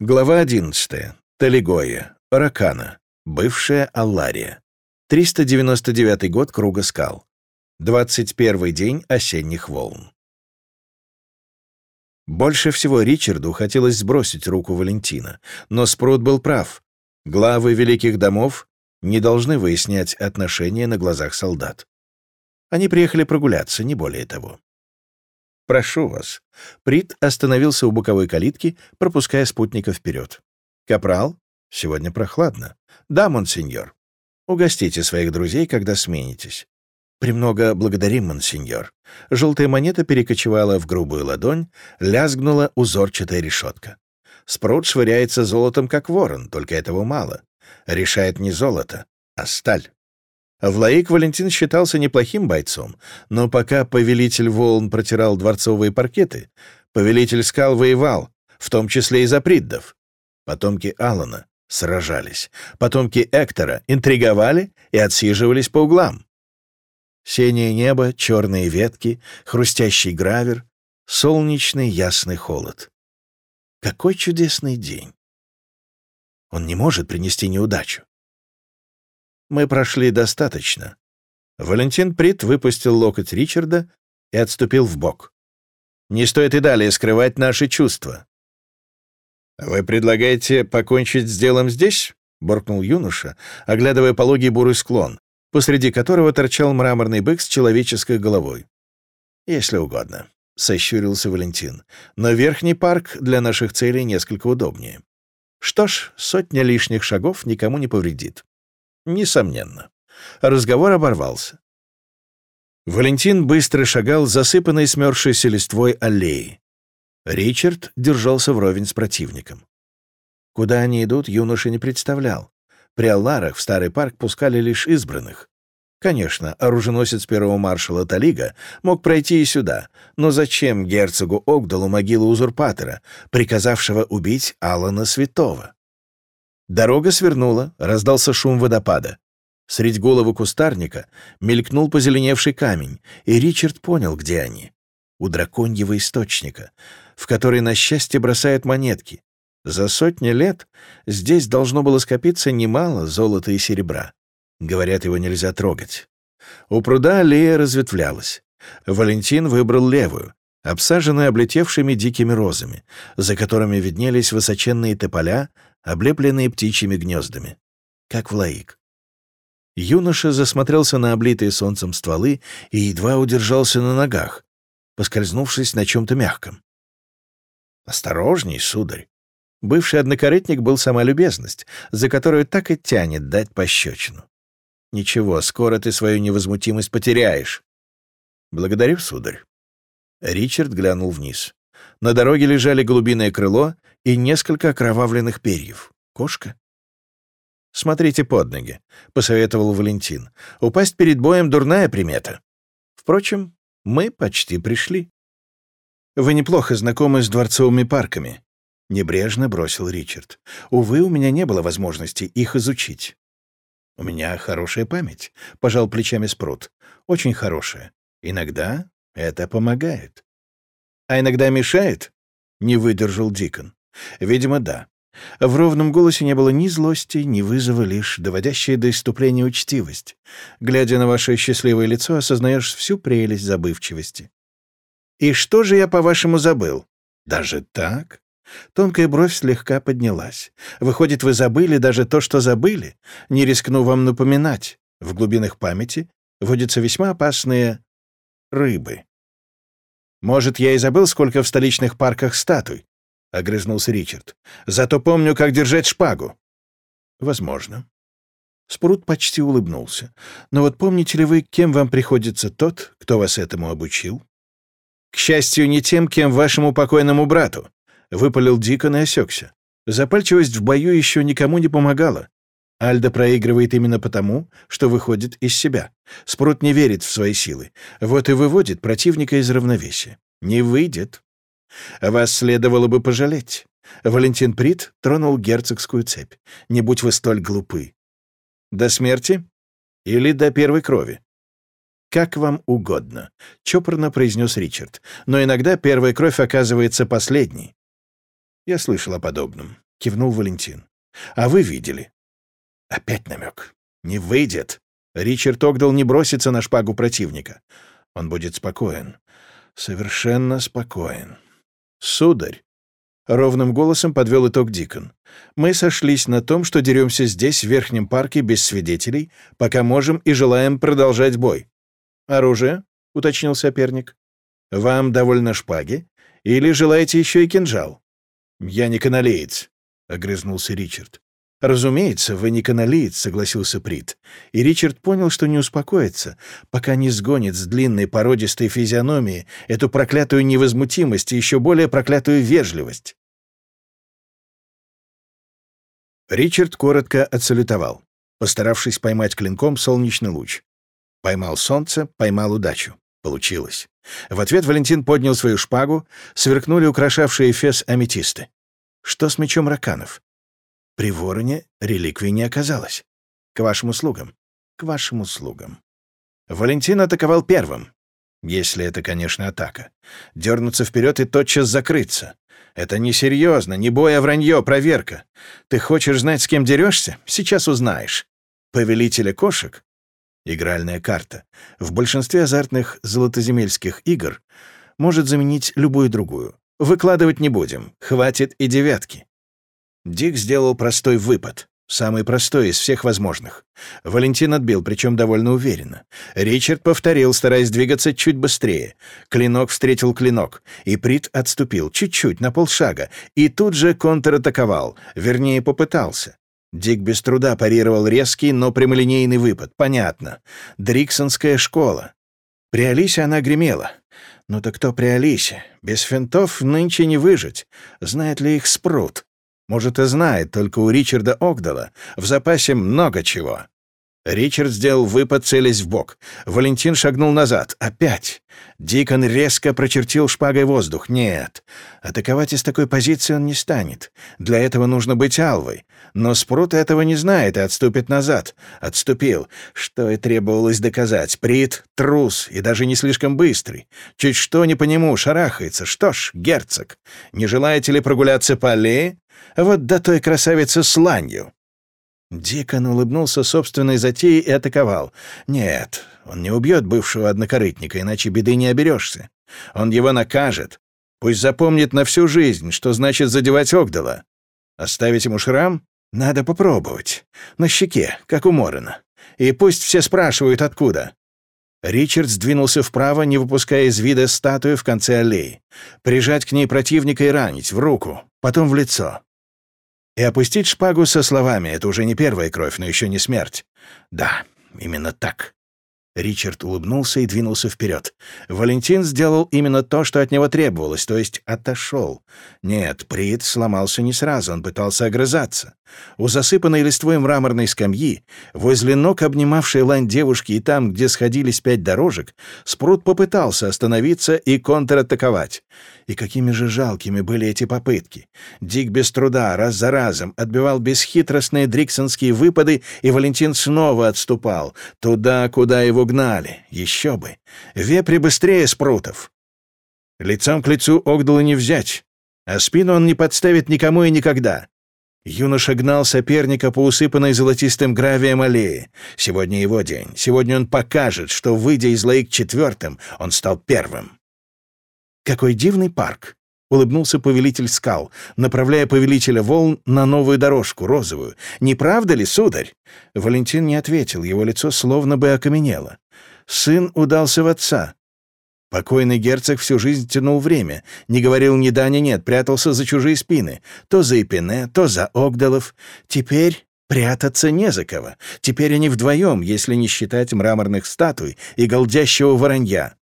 Глава 11. Талигоя. Ракана. Бывшая Аллария. 399 год Круга скал. 21 день осенних волн. Больше всего Ричарду хотелось сбросить руку Валентина, но Спрут был прав. Главы великих домов не должны выяснять отношения на глазах солдат. Они приехали прогуляться, не более того. «Прошу вас». Прит остановился у боковой калитки, пропуская спутника вперед. «Капрал, сегодня прохладно». «Да, монсеньор. Угостите своих друзей, когда сменитесь». «Премного благодарим, монсеньор». Желтая монета перекочевала в грубую ладонь, лязгнула узорчатая решетка. Спрут швыряется золотом, как ворон, только этого мало. Решает не золото, а сталь. Влаик Валентин считался неплохим бойцом, но пока повелитель волн протирал дворцовые паркеты, повелитель скал воевал, в том числе и за приддов. Потомки Алана сражались, потомки Эктора интриговали и отсиживались по углам. Синее небо, черные ветки, хрустящий гравер, солнечный ясный холод. Какой чудесный день! Он не может принести неудачу. Мы прошли достаточно. Валентин Прит выпустил локоть Ричарда и отступил в бок. Не стоит и далее скрывать наши чувства. «Вы предлагаете покончить с делом здесь?» — буркнул юноша, оглядывая пологий бурый склон, посреди которого торчал мраморный бык с человеческой головой. «Если угодно», — сощурился Валентин. «Но верхний парк для наших целей несколько удобнее. Что ж, сотня лишних шагов никому не повредит. Несомненно. Разговор оборвался. Валентин быстро шагал засыпанной смерзшейся листвой аллеи. Ричард держался вровень с противником. Куда они идут, юноша не представлял. При Алларах в старый парк пускали лишь избранных. Конечно, оруженосец первого маршала Талига мог пройти и сюда, но зачем герцогу Огдалу могилу узурпатора, приказавшего убить Алана Святого? Дорога свернула, раздался шум водопада. Средь головы кустарника мелькнул позеленевший камень, и Ричард понял, где они. У драконьего источника, в который на счастье бросают монетки. За сотни лет здесь должно было скопиться немало золота и серебра. Говорят, его нельзя трогать. У пруда аллея разветвлялась. Валентин выбрал левую, обсаженную облетевшими дикими розами, за которыми виднелись высоченные тополя, облепленные птичьими гнездами, как в лаик. Юноша засмотрелся на облитые солнцем стволы и едва удержался на ногах, поскользнувшись на чем-то мягком. «Осторожней, сударь!» Бывший однокорытник был сама любезность, за которую так и тянет дать пощечину. «Ничего, скоро ты свою невозмутимость потеряешь». «Благодарю, сударь». Ричард глянул вниз. На дороге лежали голубиное крыло и несколько окровавленных перьев. Кошка? «Смотрите под ноги», — посоветовал Валентин. «Упасть перед боем — дурная примета. Впрочем, мы почти пришли». «Вы неплохо знакомы с дворцовыми парками», — небрежно бросил Ричард. «Увы, у меня не было возможности их изучить». «У меня хорошая память», — пожал плечами Спрут. «Очень хорошая. Иногда это помогает». «А иногда мешает?» — не выдержал Дикон. «Видимо, да. В ровном голосе не было ни злости, ни вызова, лишь доводящая до иступления учтивость. Глядя на ваше счастливое лицо, осознаешь всю прелесть забывчивости. «И что же я, по-вашему, забыл?» «Даже так?» Тонкая бровь слегка поднялась. «Выходит, вы забыли даже то, что забыли? Не рискну вам напоминать. В глубинах памяти водятся весьма опасные рыбы. Может, я и забыл, сколько в столичных парках статуй, — огрызнулся Ричард. «Зато помню, как держать шпагу». «Возможно». Спрут почти улыбнулся. «Но вот помните ли вы, кем вам приходится тот, кто вас этому обучил?» «К счастью, не тем, кем вашему покойному брату», — выпалил Дикон и осекся. Запальчивость в бою еще никому не помогала. Альда проигрывает именно потому, что выходит из себя. Спрут не верит в свои силы. Вот и выводит противника из равновесия. Не выйдет. Вас следовало бы пожалеть. Валентин Прит тронул герцогскую цепь. Не будь вы столь глупы. До смерти? Или до первой крови? «Как вам угодно», — чопорно произнес Ричард. «Но иногда первая кровь оказывается последней». Я слышал о подобном. — кивнул Валентин. «А вы видели?» Опять намек. «Не выйдет. Ричард Огдал не бросится на шпагу противника. Он будет спокоен. Совершенно спокоен. Сударь, Ровным голосом подвел итог Дикон. «Мы сошлись на том, что деремся здесь, в Верхнем парке, без свидетелей, пока можем и желаем продолжать бой». «Оружие?» — уточнил соперник. «Вам довольно шпаги? Или желаете еще и кинжал?» «Я не каналеец», — огрызнулся Ричард. «Разумеется, вы не каналиец», — согласился Прит. И Ричард понял, что не успокоится, пока не сгонит с длинной породистой физиономии эту проклятую невозмутимость и еще более проклятую вежливость. Ричард коротко отсалютовал, постаравшись поймать клинком солнечный луч. Поймал солнце, поймал удачу. Получилось. В ответ Валентин поднял свою шпагу, сверкнули украшавшие фес аметисты. Что с мечом раканов? При вороне реликвии не оказалось. К вашим услугам. К вашим услугам. Валентин атаковал первым. Если это, конечно, атака. Дернуться вперед и тотчас закрыться. Это несерьезно, не бой, а вранье, проверка. Ты хочешь знать, с кем дерешься? Сейчас узнаешь. Повелителя кошек? Игральная карта. В большинстве азартных золотоземельских игр может заменить любую другую. Выкладывать не будем. Хватит и девятки. Дик сделал простой выпад. Самый простой из всех возможных. Валентин отбил, причем довольно уверенно. Ричард повторил, стараясь двигаться чуть быстрее. Клинок встретил клинок, и Прит отступил чуть-чуть, на полшага, и тут же контратаковал, вернее, попытался. Дик без труда парировал резкий, но прямолинейный выпад. Понятно. Дриксонская школа. При Алисе она гремела. Ну так кто при Алисе? Без финтов нынче не выжить. Знает ли их спрут? Может, и знает, только у Ричарда Огдала в запасе много чего. Ричард сделал выпад, целясь в бок. Валентин шагнул назад. Опять. Дикон резко прочертил шпагой воздух. Нет, атаковать из такой позиции он не станет. Для этого нужно быть алвой. Но Спрут этого не знает и отступит назад. Отступил. Что и требовалось доказать. Прит — трус и даже не слишком быстрый. Чуть что не по нему, шарахается. Что ж, герцог, не желаете ли прогуляться по аллее? Вот до той красавицы с ланью. Дикон улыбнулся собственной затеей и атаковал. «Нет, он не убьет бывшего однокорытника, иначе беды не оберешься. Он его накажет. Пусть запомнит на всю жизнь, что значит задевать Огдала. Оставить ему шрам? Надо попробовать. На щеке, как у Морена. И пусть все спрашивают, откуда». Ричард сдвинулся вправо, не выпуская из вида статую в конце аллеи. Прижать к ней противника и ранить, в руку, потом в лицо. И опустить шпагу со словами — это уже не первая кровь, но еще не смерть. Да, именно так. Ричард улыбнулся и двинулся вперед. Валентин сделал именно то, что от него требовалось, то есть отошел. Нет, Прит сломался не сразу, он пытался огрызаться. У засыпанной листвой мраморной скамьи, возле ног обнимавшей лань девушки и там, где сходились пять дорожек, Спрут попытался остановиться и контратаковать. И какими же жалкими были эти попытки. Дик без труда, раз за разом, отбивал бесхитростные дриксонские выпады, и Валентин снова отступал, туда, куда его гнали. Еще бы. Вепри быстрее спрутов. Лицом к лицу Огдала не взять, а спину он не подставит никому и никогда. Юноша гнал соперника по усыпанной золотистым гравием аллее. Сегодня его день. Сегодня он покажет, что, выйдя из лаик четвертым, он стал первым. «Какой дивный парк!» — улыбнулся повелитель скал, направляя повелителя волн на новую дорожку, розовую. «Не правда ли, сударь?» Валентин не ответил, его лицо словно бы окаменело. Сын удался в отца. Покойный герцог всю жизнь тянул время, не говорил ни да, ни нет, прятался за чужие спины, то за Эпине, то за Огдалов. Теперь прятаться не за кого. Теперь они вдвоем, если не считать мраморных статуй и голдящего воронья.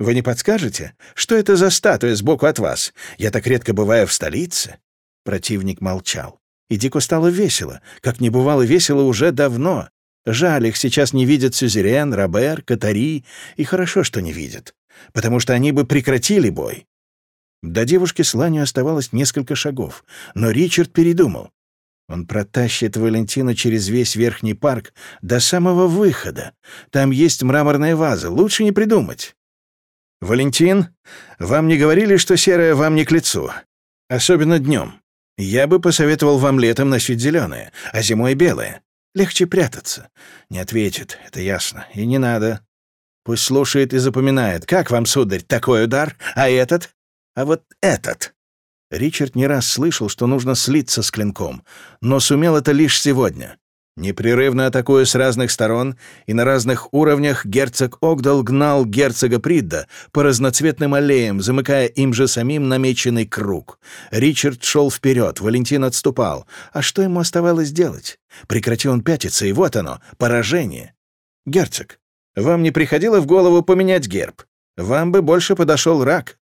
Вы не подскажете, что это за статуя сбоку от вас? Я так редко бываю в столице». Противник молчал. И Дику стало весело, как не бывало весело уже давно. Жаль, их сейчас не видят Сюзерен, Робер, Катари, и хорошо, что не видят, потому что они бы прекратили бой. До девушки с Ланью оставалось несколько шагов, но Ричард передумал. Он протащит Валентину через весь верхний парк до самого выхода. Там есть мраморная ваза, лучше не придумать. «Валентин, вам не говорили, что серое вам не к лицу? Особенно днем. Я бы посоветовал вам летом носить зеленое, а зимой белое. Легче прятаться. Не ответит, это ясно. И не надо. Пусть слушает и запоминает. Как вам, сударь, такой удар? А этот? А вот этот? Ричард не раз слышал, что нужно слиться с клинком, но сумел это лишь сегодня. Непрерывно атакуя с разных сторон и на разных уровнях, герцог Огдал гнал герцога Придда по разноцветным аллеям, замыкая им же самим намеченный круг. Ричард шел вперед, Валентин отступал. А что ему оставалось делать? Прекрати он пятиться, и вот оно, поражение. «Герцог, вам не приходило в голову поменять герб? Вам бы больше подошел рак.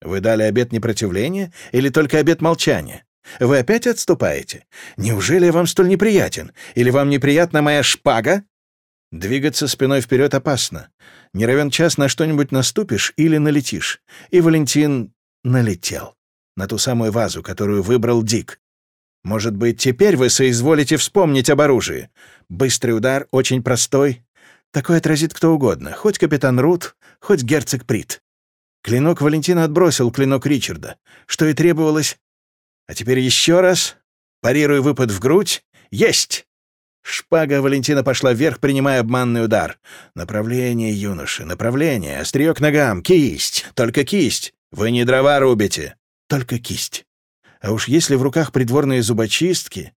Вы дали обет непротивления или только обет молчания? Вы опять отступаете? Неужели я вам столь неприятен? Или вам неприятна моя шпага? Двигаться спиной вперед опасно. Не равен час на что-нибудь наступишь или налетишь. И Валентин налетел. На ту самую вазу, которую выбрал Дик. Может быть, теперь вы соизволите вспомнить об оружии. Быстрый удар, очень простой. Такой отразит кто угодно, хоть капитан Рут, хоть герцог Прит. Клинок Валентина отбросил клинок Ричарда, что и требовалось а теперь еще раз. Парирую выпад в грудь. Есть! Шпага Валентина пошла вверх, принимая обманный удар. Направление, юноши, направление. Острие к ногам. Кисть. Только кисть. Вы не дрова рубите. Только кисть. А уж если в руках придворные зубочистки...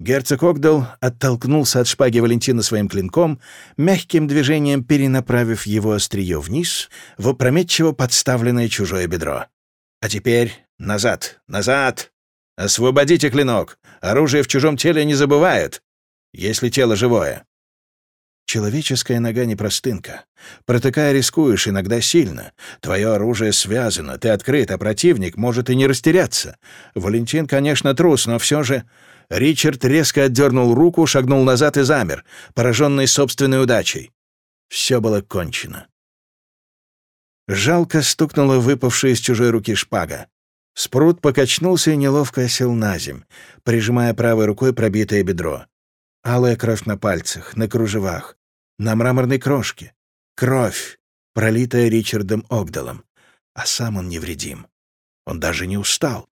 Герцог Огдал оттолкнулся от шпаги Валентина своим клинком, мягким движением перенаправив его острие вниз в опрометчиво подставленное чужое бедро. А теперь назад, назад! Освободите клинок! Оружие в чужом теле не забывает, если тело живое. Человеческая нога не простынка. Протыкая рискуешь, иногда сильно. Твое оружие связано, ты открыт, а противник может и не растеряться. Валентин, конечно, трус, но все же... Ричард резко отдернул руку, шагнул назад и замер, пораженный собственной удачей. Все было кончено. Жалко стукнула выпавшая из чужой руки шпага. Спрут покачнулся и неловко осел на земь, прижимая правой рукой пробитое бедро. Алая кровь на пальцах, на кружевах, на мраморной крошке. Кровь, пролитая Ричардом Огдалом. А сам он невредим. Он даже не устал.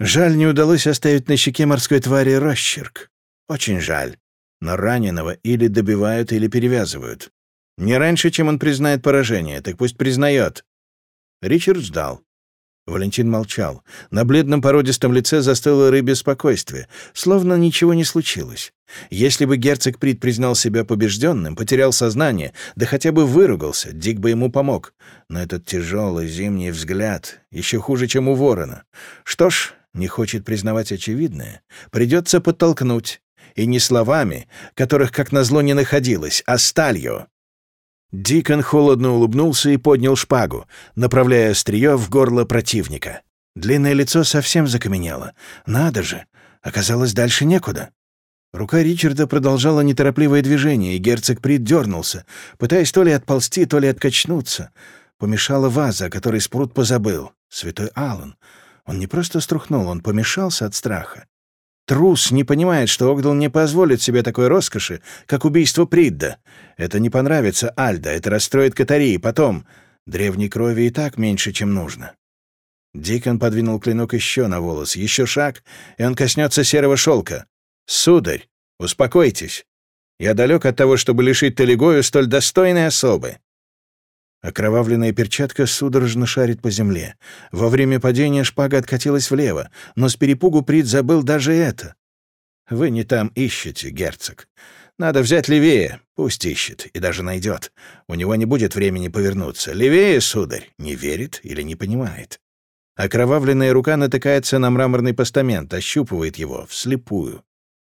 Жаль, не удалось оставить на щеке морской твари росчерк. Очень жаль. Но раненого или добивают, или перевязывают. Не раньше, чем он признает поражение, так пусть признает. Ричард ждал. Валентин молчал. На бледном породистом лице застыло рыбе спокойствие, словно ничего не случилось. Если бы герцог Прид признал себя побежденным, потерял сознание, да хотя бы выругался, Дик бы ему помог. Но этот тяжелый зимний взгляд еще хуже, чем у ворона. Что ж, не хочет признавать очевидное, придется подтолкнуть. И не словами, которых, как назло, не находилось, а сталью. Дикон холодно улыбнулся и поднял шпагу, направляя острие в горло противника. Длинное лицо совсем закаменело. Надо же! Оказалось, дальше некуда. Рука Ричарда продолжала неторопливое движение, и герцог Прид дернулся, пытаясь то ли отползти, то ли откачнуться. Помешала ваза, о которой Спрут позабыл. Святой Аллан. Он не просто струхнул, он помешался от страха. Трус не понимает, что Огдал не позволит себе такой роскоши, как убийство Придда. Это не понравится Альда, это расстроит Катарии. Потом, древней крови и так меньше, чем нужно. Дикон подвинул клинок еще на волос. Еще шаг, и он коснется серого шелка. «Сударь, успокойтесь. Я далек от того, чтобы лишить Талигою столь достойной особы. Окровавленная перчатка судорожно шарит по земле. Во время падения шпага откатилась влево, но с перепугу Прит забыл даже это. «Вы не там ищете, герцог. Надо взять левее. Пусть ищет и даже найдет. У него не будет времени повернуться. Левее, сударь, не верит или не понимает». Окровавленная рука натыкается на мраморный постамент, ощупывает его, вслепую.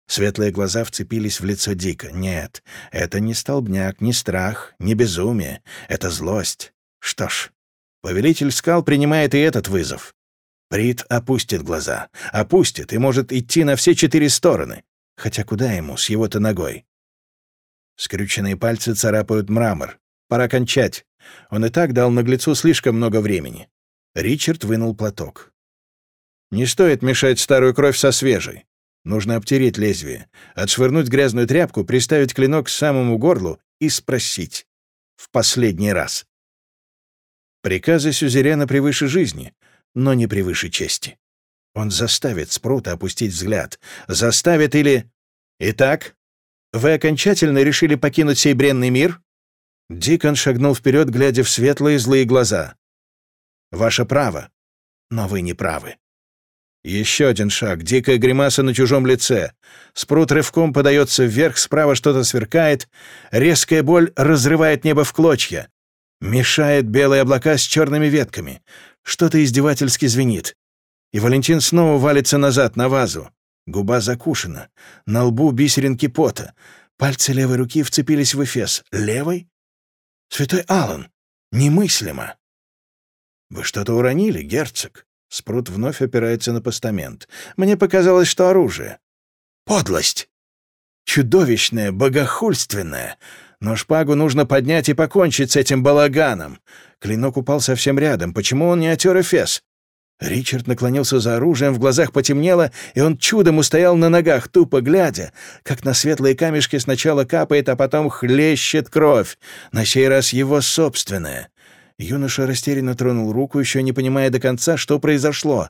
Светлые глаза вцепились в лицо Дика. Нет, это не столбняк, не страх, не безумие. Это злость. Что ж, повелитель скал принимает и этот вызов. Прит опустит глаза. Опустит и может идти на все четыре стороны. Хотя куда ему с его-то ногой? Скрюченные пальцы царапают мрамор. Пора кончать. Он и так дал наглецу слишком много времени. Ричард вынул платок. Не стоит мешать старую кровь со свежей. Нужно обтереть лезвие, отшвырнуть грязную тряпку, приставить клинок к самому горлу и спросить. В последний раз. Приказы сюзерена превыше жизни. но не превыше чести. Он заставит Спрута опустить взгляд. Заставит или... Итак, вы окончательно решили покинуть сей бренный мир? Дикон шагнул вперед, глядя в светлые злые глаза. «Ваше право, но вы не правы». Еще один шаг, дикая гримаса на чужом лице. Спрут рывком подается вверх, справа что-то сверкает. Резкая боль разрывает небо в клочья. Мешает белые облака с черными ветками. Что-то издевательски звенит. И Валентин снова валится назад, на вазу. Губа закушена. На лбу бисеринки пота. Пальцы левой руки вцепились в эфес. Левой? Святой Аллан! Немыслимо! Вы что-то уронили, герцог? Спрут вновь опирается на постамент. Мне показалось, что оружие. Подлость! Чудовищная, богохульственная. Но шпагу нужно поднять и покончить с этим балаганом. Клинок упал совсем рядом. Почему он не отер эфес? Ричард наклонился за оружием, в глазах потемнело, и он чудом устоял на ногах, тупо глядя, как на светлые камешки сначала капает, а потом хлещет кровь, на сей раз его собственная. Юноша растерянно тронул руку, еще не понимая до конца, что произошло.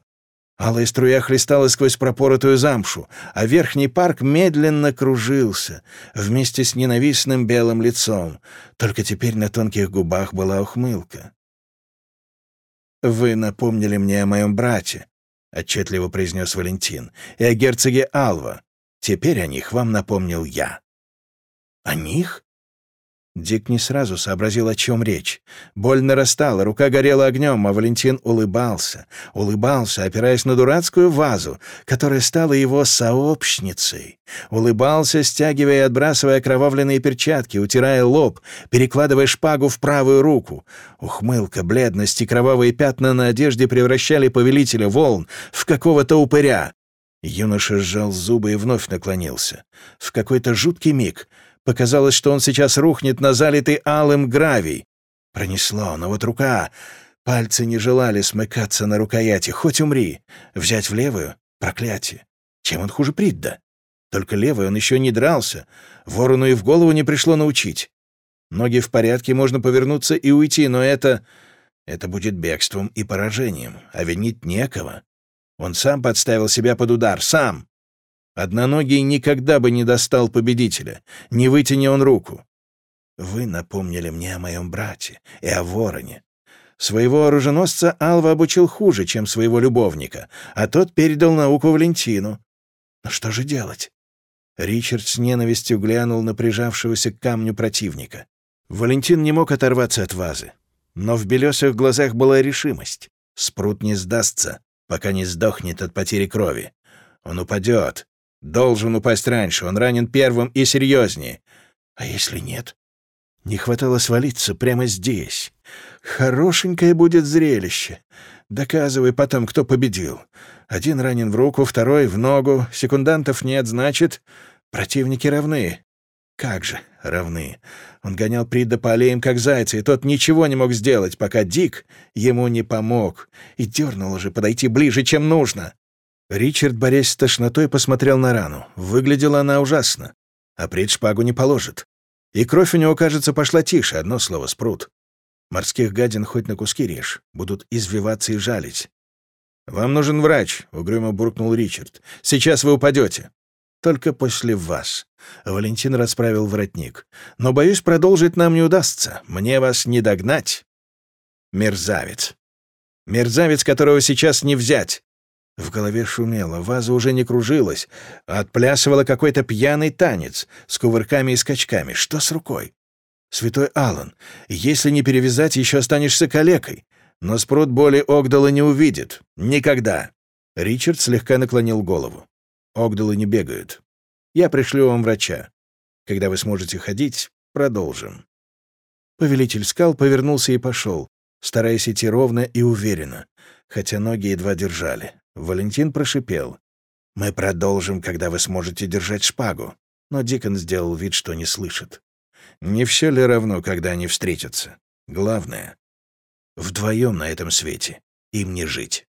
Алая струя хлестала сквозь пропоротую замшу, а верхний парк медленно кружился вместе с ненавистным белым лицом. Только теперь на тонких губах была ухмылка. «Вы напомнили мне о моем брате», — отчетливо произнес Валентин, «и о герцоге Алва. Теперь о них вам напомнил я». «О них?» Дик не сразу сообразил, о чем речь. Боль нарастала, рука горела огнем, а Валентин улыбался. Улыбался, опираясь на дурацкую вазу, которая стала его сообщницей. Улыбался, стягивая и отбрасывая окровавленные перчатки, утирая лоб, перекладывая шпагу в правую руку. Ухмылка, бледность и кровавые пятна на одежде превращали повелителя волн в какого-то упыря. Юноша сжал зубы и вновь наклонился. В какой-то жуткий миг Показалось, что он сейчас рухнет на залитый алым гравий. Пронесло, но вот рука... Пальцы не желали смыкаться на рукояти. Хоть умри. Взять в левую — проклятие. Чем он хуже Придда? Только левой он еще не дрался. Ворону и в голову не пришло научить. Ноги в порядке, можно повернуться и уйти, но это... Это будет бегством и поражением, а винить некого. Он сам подставил себя под удар, сам. Одноногий никогда бы не достал победителя, не вытяни он руку. Вы напомнили мне о моем брате и о вороне. Своего оруженосца Алва обучил хуже, чем своего любовника, а тот передал науку Валентину. Но что же делать? Ричард с ненавистью глянул на прижавшегося к камню противника. Валентин не мог оторваться от вазы, но в белесых глазах была решимость. Спрут не сдастся, пока не сдохнет от потери крови. Он упадет, Должен упасть раньше, он ранен первым и серьезнее. А если нет? Не хватало свалиться прямо здесь. Хорошенькое будет зрелище. Доказывай потом, кто победил. Один ранен в руку, второй — в ногу. Секундантов нет, значит, противники равны. Как же равны? Он гонял Прида по аллеям, как зайца, и тот ничего не мог сделать, пока Дик ему не помог. И дернул уже подойти ближе, чем нужно. Ричард, борясь с тошнотой, посмотрел на рану. Выглядела она ужасно. А пред шпагу не положит. И кровь у него, кажется, пошла тише, одно слово — спрут. Морских гадин хоть на куски режь, будут извиваться и жалить. «Вам нужен врач», — угрюмо буркнул Ричард. «Сейчас вы упадете». «Только после вас». Валентин расправил воротник. «Но, боюсь, продолжить нам не удастся. Мне вас не догнать». Мерзавец. Мерзавец, которого сейчас не взять. В голове шумело, ваза уже не кружилась, а отплясывала какой-то пьяный танец с кувырками и скачками. Что с рукой? Святой Аллан, если не перевязать, еще останешься калекой. Но спрут боли Огдала не увидит. Никогда. Ричард слегка наклонил голову. Огдалы не бегают. Я пришлю вам врача. Когда вы сможете ходить, продолжим. Повелитель скал повернулся и пошел, стараясь идти ровно и уверенно, хотя ноги едва держали. Валентин прошипел. «Мы продолжим, когда вы сможете держать шпагу». Но Дикон сделал вид, что не слышит. «Не все ли равно, когда они встретятся? Главное, вдвоем на этом свете им не жить».